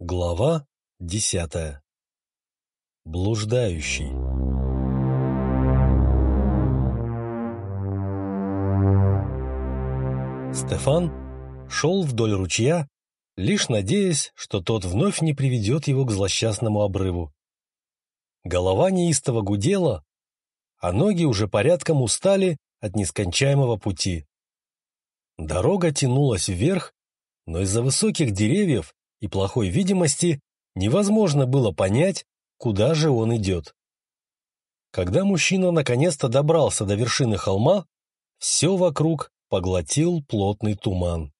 Глава десятая. Блуждающий. Стефан шел вдоль ручья, лишь надеясь, что тот вновь не приведет его к злосчастному обрыву. Голова неистово гудела, а ноги уже порядком устали от нескончаемого пути. Дорога тянулась вверх, но из-за высоких деревьев и плохой видимости невозможно было понять, куда же он идет. Когда мужчина наконец-то добрался до вершины холма, все вокруг поглотил плотный туман.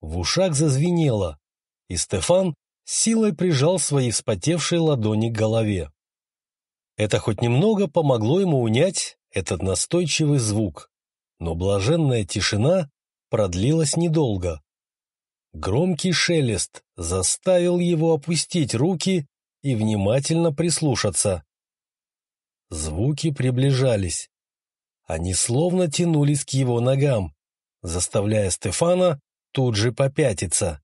В ушах зазвенело, и Стефан силой прижал свои вспотевшие ладони к голове. Это хоть немного помогло ему унять этот настойчивый звук, но блаженная тишина продлилась недолго. Громкий шелест заставил его опустить руки и внимательно прислушаться. Звуки приближались. Они словно тянулись к его ногам, заставляя Стефана тут же попятиться.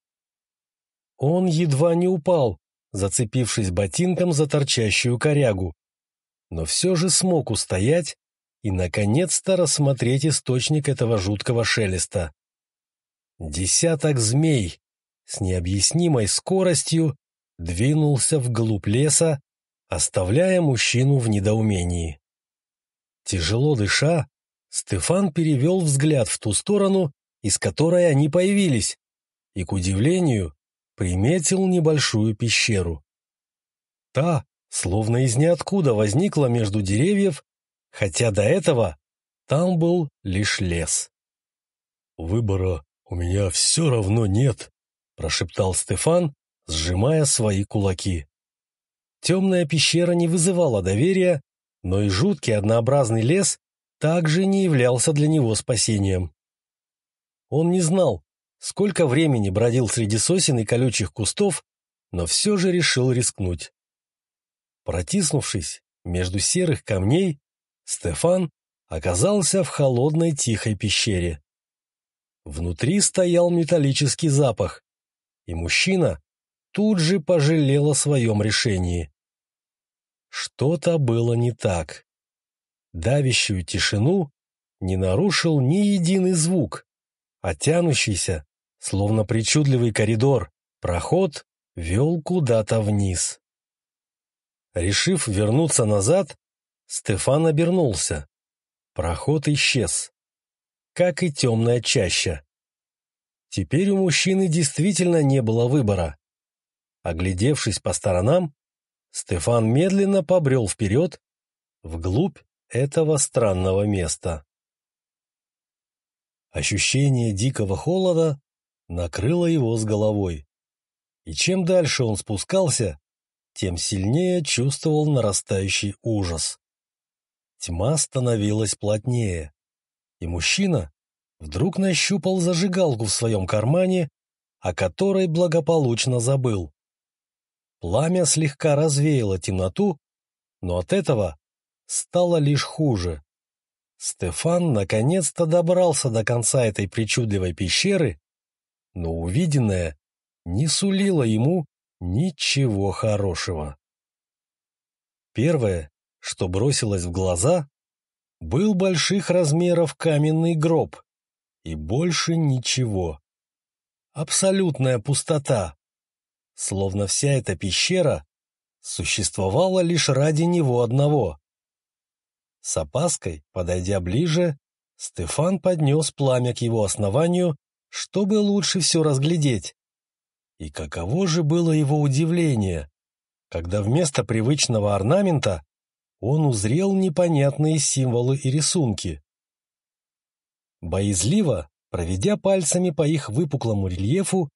Он едва не упал, зацепившись ботинком за торчащую корягу но все же смог устоять и, наконец-то, рассмотреть источник этого жуткого шелеста. Десяток змей с необъяснимой скоростью двинулся вглубь леса, оставляя мужчину в недоумении. Тяжело дыша, Стефан перевел взгляд в ту сторону, из которой они появились, и, к удивлению, приметил небольшую пещеру. Та словно из ниоткуда возникла между деревьев, хотя до этого там был лишь лес. «Выбора у меня все равно нет», — прошептал Стефан, сжимая свои кулаки. Темная пещера не вызывала доверия, но и жуткий однообразный лес также не являлся для него спасением. Он не знал, сколько времени бродил среди сосен и колючих кустов, но все же решил рискнуть. Протиснувшись между серых камней, Стефан оказался в холодной тихой пещере. Внутри стоял металлический запах, и мужчина тут же пожалел о своем решении. Что-то было не так. Давящую тишину не нарушил ни единый звук, а тянущийся, словно причудливый коридор, проход вел куда-то вниз. Решив вернуться назад, Стефан обернулся. Проход исчез, как и темная чаща. Теперь у мужчины действительно не было выбора. Оглядевшись по сторонам, Стефан медленно побрел вперед, вглубь этого странного места. Ощущение дикого холода накрыло его с головой. И чем дальше он спускался, тем сильнее чувствовал нарастающий ужас. Тьма становилась плотнее, и мужчина вдруг нащупал зажигалку в своем кармане, о которой благополучно забыл. Пламя слегка развеяло темноту, но от этого стало лишь хуже. Стефан наконец-то добрался до конца этой причудливой пещеры, но увиденное не сулило ему Ничего хорошего. Первое, что бросилось в глаза, был больших размеров каменный гроб, и больше ничего. Абсолютная пустота, словно вся эта пещера существовала лишь ради него одного. С опаской, подойдя ближе, Стефан поднес пламя к его основанию, чтобы лучше все разглядеть. И каково же было его удивление, когда вместо привычного орнамента он узрел непонятные символы и рисунки. Боязливо, проведя пальцами по их выпуклому рельефу,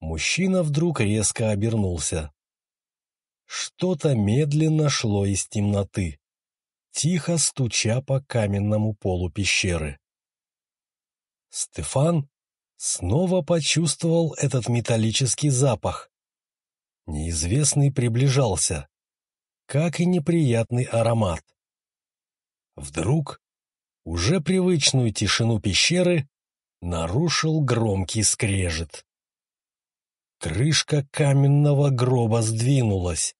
мужчина вдруг резко обернулся. Что-то медленно шло из темноты, тихо стуча по каменному полу пещеры. Стефан снова почувствовал этот металлический запах. Неизвестный приближался, как и неприятный аромат. Вдруг уже привычную тишину пещеры нарушил громкий скрежет. крышка каменного гроба сдвинулась,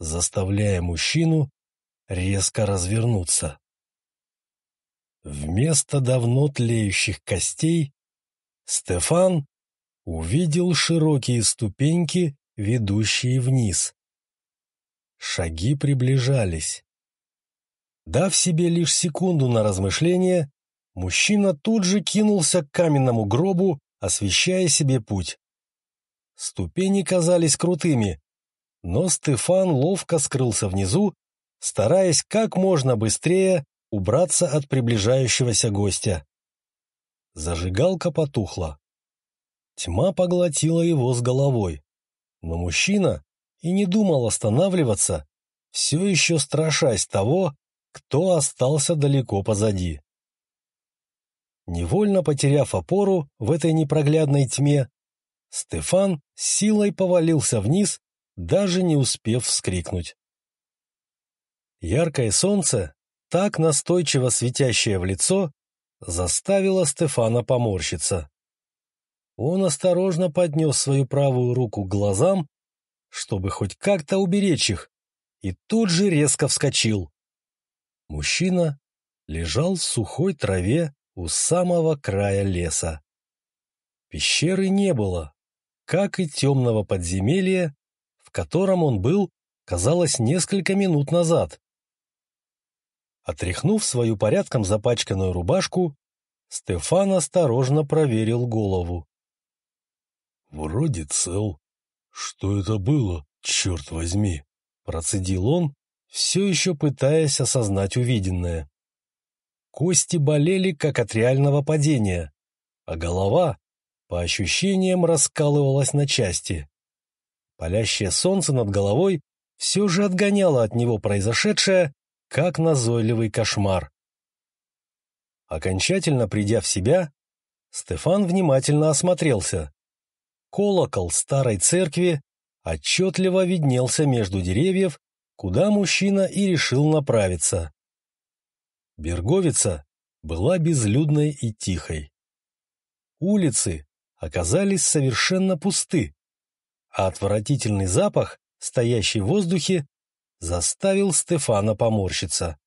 заставляя мужчину резко развернуться. Вместо давно тлеющих костей Стефан увидел широкие ступеньки, ведущие вниз. Шаги приближались. Дав себе лишь секунду на размышление, мужчина тут же кинулся к каменному гробу, освещая себе путь. Ступени казались крутыми, но Стефан ловко скрылся внизу, стараясь как можно быстрее убраться от приближающегося гостя. Зажигалка потухла. Тьма поглотила его с головой, но мужчина и не думал останавливаться, все еще страшась того, кто остался далеко позади. Невольно потеряв опору в этой непроглядной тьме, Стефан силой повалился вниз, даже не успев вскрикнуть. Яркое солнце, так настойчиво светящее в лицо, заставило Стефана поморщиться. Он осторожно поднес свою правую руку к глазам, чтобы хоть как-то уберечь их, и тут же резко вскочил. Мужчина лежал в сухой траве у самого края леса. Пещеры не было, как и темного подземелья, в котором он был, казалось, несколько минут назад. Отряхнув свою порядком запачканную рубашку, Стефан осторожно проверил голову. «Вроде цел. Что это было, черт возьми?» Процедил он, все еще пытаясь осознать увиденное. Кости болели, как от реального падения, а голова, по ощущениям, раскалывалась на части. Палящее солнце над головой все же отгоняло от него произошедшее, как назойливый кошмар. Окончательно придя в себя, Стефан внимательно осмотрелся. Колокол старой церкви отчетливо виднелся между деревьев, куда мужчина и решил направиться. Берговица была безлюдной и тихой. Улицы оказались совершенно пусты, а отвратительный запах, стоящий в воздухе, заставил Стефана поморщиться.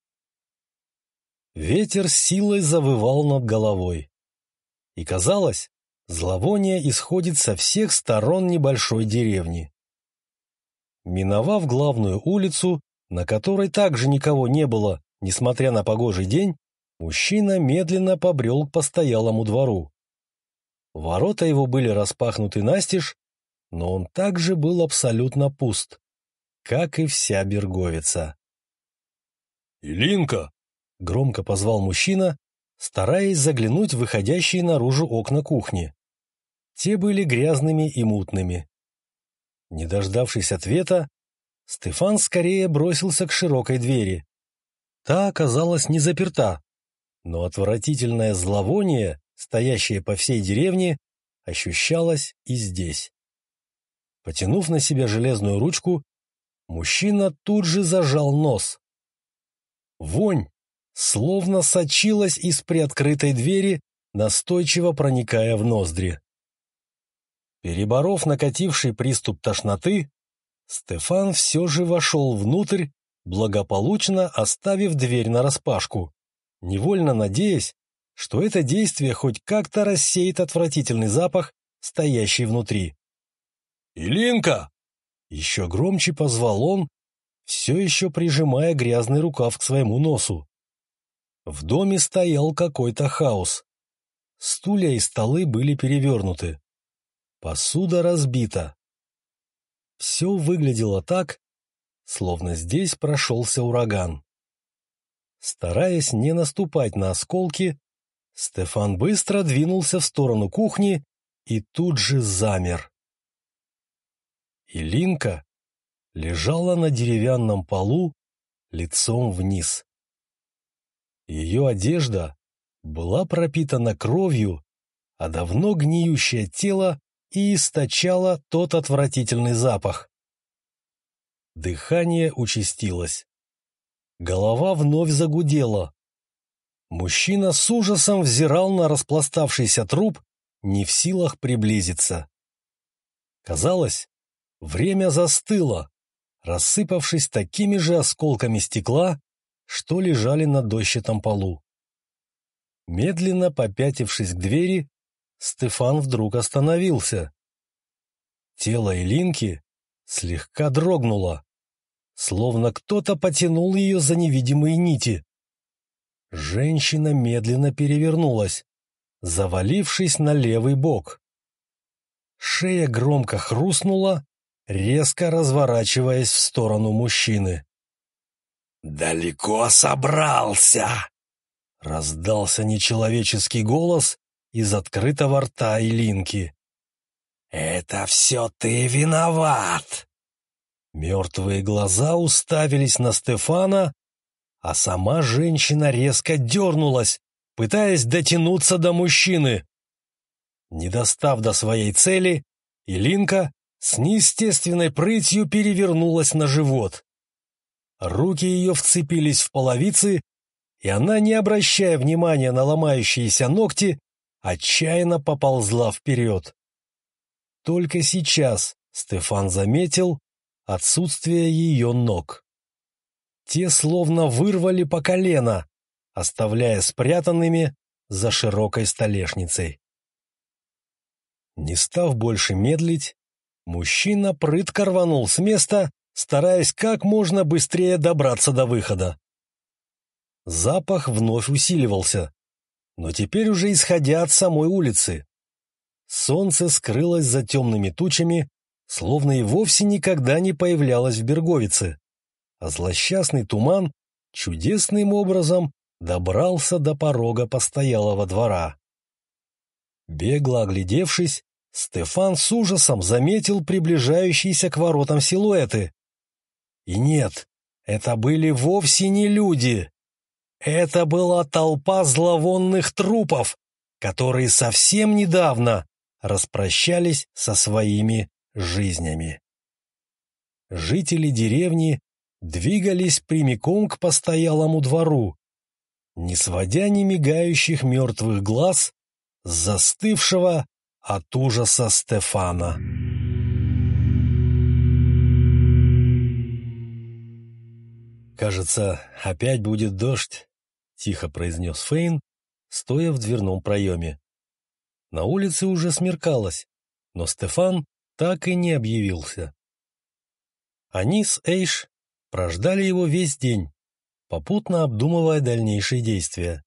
Ветер силой завывал над головой. И казалось, зловоние исходит со всех сторон небольшой деревни. Миновав главную улицу, на которой также никого не было, несмотря на погожий день, мужчина медленно побрел к постоялому двору. Ворота его были распахнуты настежь, но он также был абсолютно пуст, как и вся Берговица. «Илинка!» — громко позвал мужчина, стараясь заглянуть в выходящие наружу окна кухни. Те были грязными и мутными. Не дождавшись ответа, Стефан скорее бросился к широкой двери. Та оказалась не заперта, но отвратительное зловоние, стоящее по всей деревне, ощущалось и здесь. Потянув на себя железную ручку, мужчина тут же зажал нос. Вонь словно сочилась из приоткрытой двери, настойчиво проникая в ноздри. Переборов накативший приступ тошноты, Стефан все же вошел внутрь, благополучно оставив дверь нараспашку, невольно надеясь, что это действие хоть как-то рассеет отвратительный запах, стоящий внутри. «Илинка!» — еще громче позвал он, все еще прижимая грязный рукав к своему носу. В доме стоял какой-то хаос. Стулья и столы были перевернуты. Посуда разбита. Все выглядело так, словно здесь прошелся ураган. Стараясь не наступать на осколки, Стефан быстро двинулся в сторону кухни и тут же замер. Илинка лежала на деревянном полу лицом вниз. Ее одежда была пропитана кровью, а давно гниющее тело и источало тот отвратительный запах. Дыхание участилось. Голова вновь загудела. Мужчина с ужасом взирал на распластавшийся труп, не в силах приблизиться. Казалось, время застыло, рассыпавшись такими же осколками стекла, что лежали на дощатом полу. Медленно попятившись к двери, Стефан вдруг остановился. Тело Илинки слегка дрогнуло, словно кто-то потянул ее за невидимые нити. Женщина медленно перевернулась, завалившись на левый бок. Шея громко хрустнула, резко разворачиваясь в сторону мужчины. «Далеко собрался!» — раздался нечеловеческий голос из открытого рта Илинки. «Это все ты виноват!» Мертвые глаза уставились на Стефана, а сама женщина резко дернулась, пытаясь дотянуться до мужчины. Не достав до своей цели, Илинка с неестественной прытью перевернулась на живот. Руки ее вцепились в половицы, и она, не обращая внимания на ломающиеся ногти, отчаянно поползла вперед. Только сейчас Стефан заметил отсутствие ее ног. Те словно вырвали по колено, оставляя спрятанными за широкой столешницей. Не став больше медлить, мужчина прытко рванул с места, стараясь как можно быстрее добраться до выхода. Запах вновь усиливался, но теперь уже исходя от самой улицы. Солнце скрылось за темными тучами, словно и вовсе никогда не появлялось в Берговице, а злосчастный туман чудесным образом добрался до порога постоялого двора. Бегло оглядевшись, Стефан с ужасом заметил приближающиеся к воротам силуэты. И нет, это были вовсе не люди. Это была толпа зловонных трупов, которые совсем недавно распрощались со своими жизнями. Жители деревни двигались прямиком к постоялому двору, не сводя ни мигающих мертвых глаз застывшего от ужаса Стефана. «Кажется, опять будет дождь», — тихо произнес Фейн, стоя в дверном проеме. На улице уже смеркалось, но Стефан так и не объявился. Они с Эйш прождали его весь день, попутно обдумывая дальнейшие действия.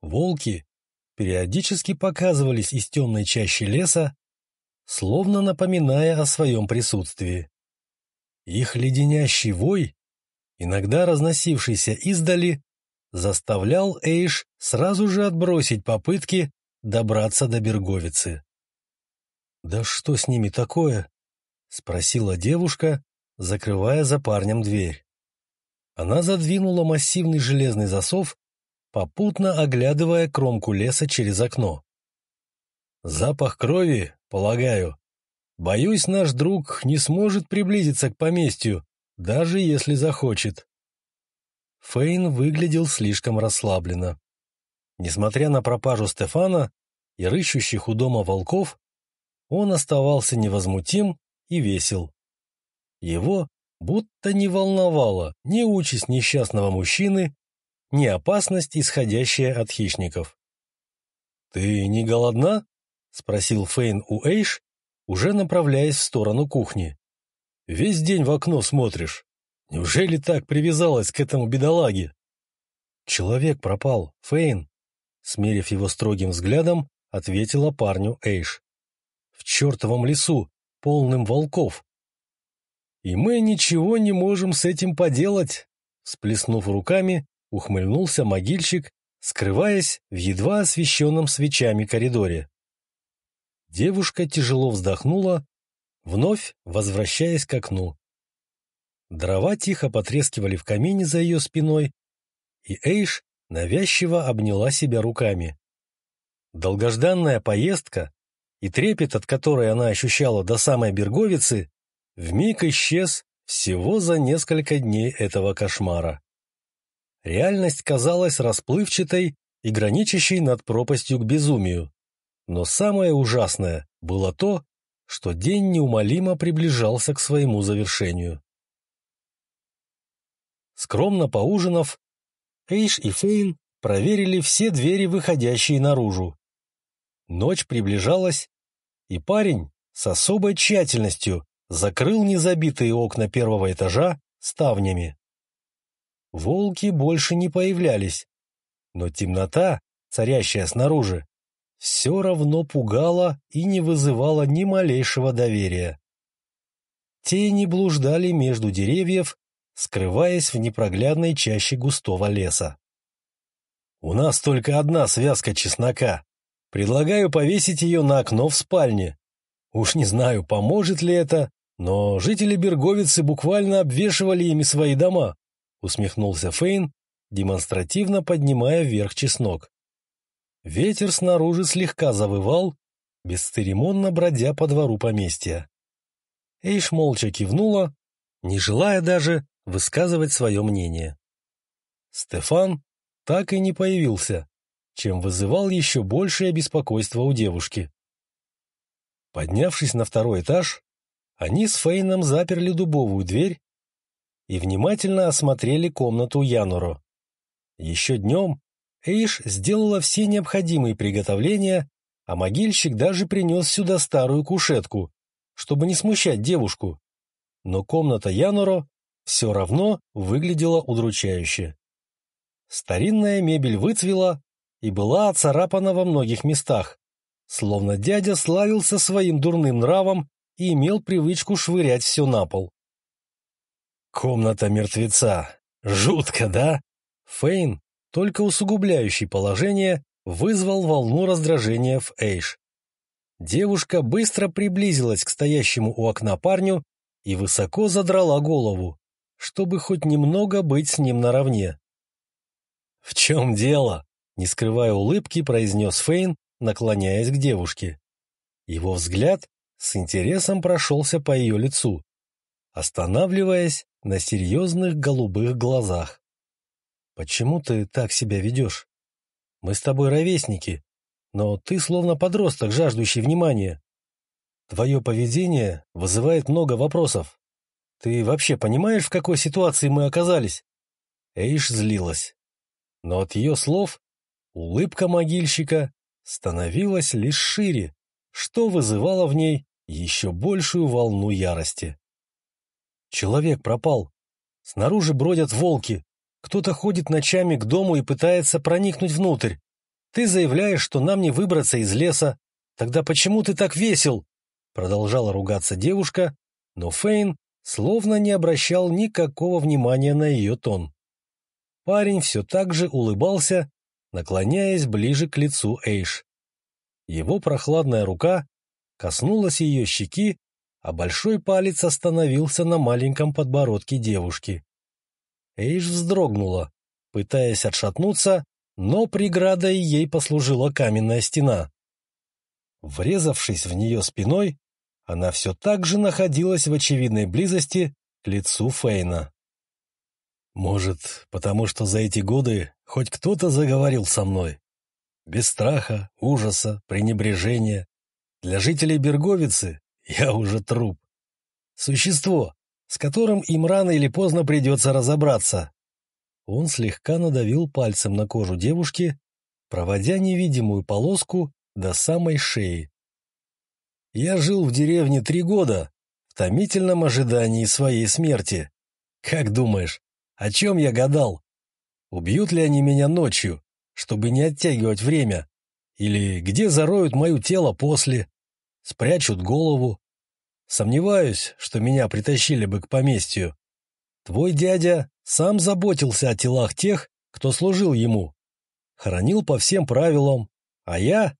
Волки периодически показывались из темной чащи леса, словно напоминая о своем присутствии. Их леденящий вой, иногда разносившийся издали, заставлял Эйш сразу же отбросить попытки добраться до Берговицы. «Да что с ними такое?» — спросила девушка, закрывая за парнем дверь. Она задвинула массивный железный засов, попутно оглядывая кромку леса через окно. «Запах крови, полагаю. Боюсь, наш друг не сможет приблизиться к поместью, даже если захочет». Фейн выглядел слишком расслабленно. Несмотря на пропажу Стефана и рыщущих у дома волков, он оставался невозмутим и весел. Его будто не волновала ни участь несчастного мужчины, ни опасность, исходящая от хищников. «Ты не голодна?» — спросил Фейн у Эйш, уже направляясь в сторону кухни. «Весь день в окно смотришь. Неужели так привязалась к этому бедолаге?» «Человек пропал, Фейн», — смерив его строгим взглядом, ответила парню Эйш. «В чертовом лесу, полным волков, и мы ничего не можем с этим поделать. Сплеснув руками, ухмыльнулся могильщик, скрываясь в едва освещенном свечами коридоре. Девушка тяжело вздохнула, вновь возвращаясь к окну. Дрова тихо потрескивали в камине за ее спиной, и Эйш навязчиво обняла себя руками. Долгожданная поездка и трепет, от которой она ощущала до самой Берговицы, вмиг исчез всего за несколько дней этого кошмара. Реальность казалась расплывчатой и граничащей над пропастью к безумию. Но самое ужасное было то, что день неумолимо приближался к своему завершению. Скромно поужинав, Эйш и Фейн проверили все двери, выходящие наружу. Ночь приближалась, и парень с особой тщательностью закрыл незабитые окна первого этажа ставнями. Волки больше не появлялись, но темнота, царящая снаружи, все равно пугала и не вызывала ни малейшего доверия. Тени блуждали между деревьев, скрываясь в непроглядной чаще густого леса. «У нас только одна связка чеснока. Предлагаю повесить ее на окно в спальне. Уж не знаю, поможет ли это, но жители Берговицы буквально обвешивали ими свои дома», усмехнулся Фейн, демонстративно поднимая вверх чеснок. Ветер снаружи слегка завывал, бесцеремонно бродя по двору поместья. Эйш молча кивнула, не желая даже высказывать свое мнение. Стефан так и не появился, чем вызывал еще большее беспокойство у девушки. Поднявшись на второй этаж, они с Фейном заперли дубовую дверь и внимательно осмотрели комнату Януро. Еще днем Эйш сделала все необходимые приготовления, а могильщик даже принес сюда старую кушетку, чтобы не смущать девушку. Но комната Януро все равно выглядела удручающе. Старинная мебель выцвела и была оцарапана во многих местах, словно дядя славился своим дурным нравом и имел привычку швырять все на пол. «Комната мертвеца. Жутко, да?» Фейн, только усугубляющий положение, вызвал волну раздражения в Эйш. Девушка быстро приблизилась к стоящему у окна парню и высоко задрала голову, чтобы хоть немного быть с ним наравне. «В чем дело?» — не скрывая улыбки, произнес Фейн, наклоняясь к девушке. Его взгляд с интересом прошелся по ее лицу, останавливаясь на серьезных голубых глазах. Почему ты так себя ведешь? Мы с тобой ровесники, но ты словно подросток, жаждущий внимания. Твое поведение вызывает много вопросов. Ты вообще понимаешь, в какой ситуации мы оказались?» Эйш злилась. Но от ее слов улыбка могильщика становилась лишь шире, что вызывало в ней еще большую волну ярости. Человек пропал. Снаружи бродят волки. Кто-то ходит ночами к дому и пытается проникнуть внутрь. Ты заявляешь, что нам не выбраться из леса. Тогда почему ты так весел?» Продолжала ругаться девушка, но Фейн словно не обращал никакого внимания на ее тон. Парень все так же улыбался, наклоняясь ближе к лицу Эйш. Его прохладная рука коснулась ее щеки, а большой палец остановился на маленьком подбородке девушки. Эйш вздрогнула, пытаясь отшатнуться, но преградой ей послужила каменная стена. Врезавшись в нее спиной, она все так же находилась в очевидной близости к лицу Фейна. Может, потому что за эти годы хоть кто-то заговорил со мной? Без страха, ужаса, пренебрежения. Для жителей Берговицы я уже труп. Существо, с которым им рано или поздно придется разобраться. Он слегка надавил пальцем на кожу девушки, проводя невидимую полоску до самой шеи. Я жил в деревне три года, в томительном ожидании своей смерти. Как думаешь, о чем я гадал? Убьют ли они меня ночью, чтобы не оттягивать время? Или где зароют мое тело после? Спрячут голову? Сомневаюсь, что меня притащили бы к поместью. Твой дядя сам заботился о телах тех, кто служил ему. Хоронил по всем правилам. А я?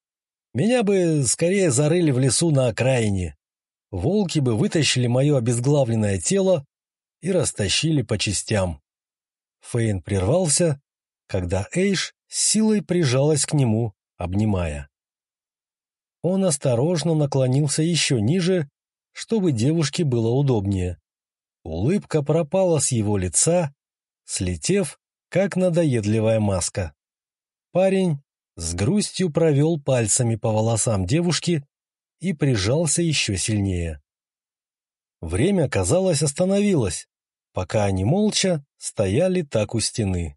Меня бы скорее зарыли в лесу на окраине. Волки бы вытащили мое обезглавленное тело и растащили по частям. Фейн прервался, когда Эйш силой прижалась к нему, обнимая. Он осторожно наклонился еще ниже чтобы девушке было удобнее. Улыбка пропала с его лица, слетев, как надоедливая маска. Парень с грустью провел пальцами по волосам девушки и прижался еще сильнее. Время, казалось, остановилось, пока они молча стояли так у стены.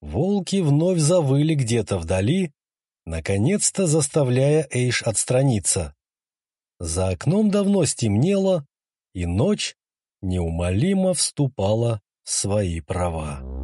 Волки вновь завыли где-то вдали, наконец-то заставляя Эйш отстраниться. За окном давно стемнело, и ночь неумолимо вступала в свои права.